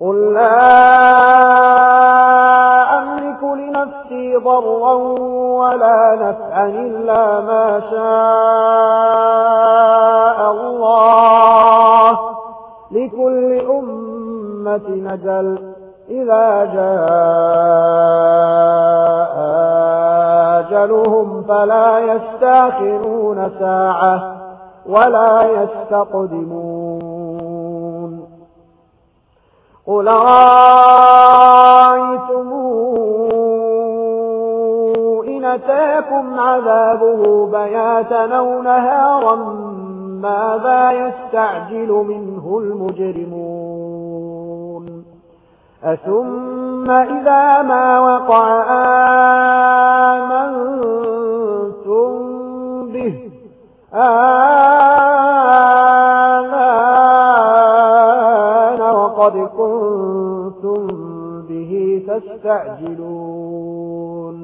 قل لا أملك لنفسي ضرا ولا نفعا إلا ما شاء الله لكل أمة نجل إذا جاء أجلهم فلا يستاخرون ساعة ولا يستقدمون قل رأيتم إن أتاكم عذابه بياتا أو نهارا ماذا يستعجل منه المجرمون أثم إذا ما وقع آمنتم به آمنتم تستعجلون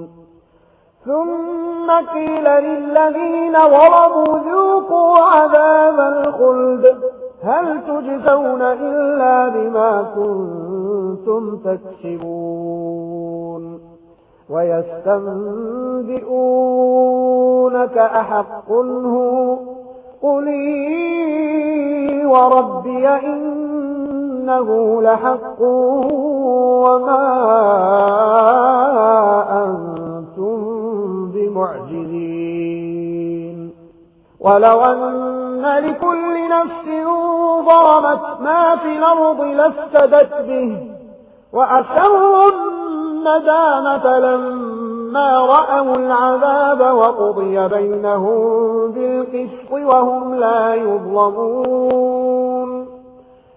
ثم قيل للذين وربوا ذوقوا عذاب الخلد. هل تجزون إلا بما كنتم تكسبون. ويستنبئونك أحق هو. قلي وربي إن إنه لحق وما أنتم بمعجزين. ولو أن لكل نفس ظلمت ما في الأرض لفتدت به وأسر الندامة لما رأوا العذاب وقضي بينهم بالقسط وهم لا يظلمون.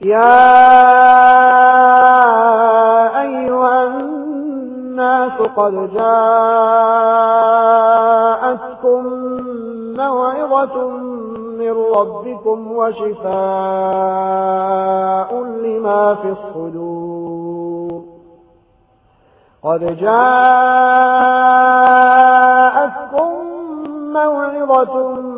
يا أيها الناس قد جاءتكم موعظة من ربكم وشفاء لما في الصدور. قد جاءتكم موعظة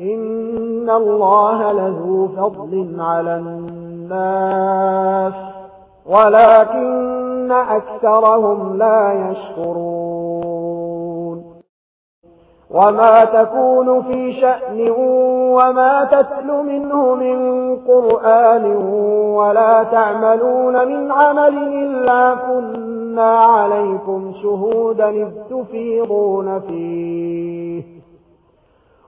إن الله لذو فضل على الناس ولكن أكثرهم لا يشكرون وما تكون في شأن وما تتل منه من قرآن ولا تعملون من عمل إلا كنا عليكم شهودا اذ تفيضون فيه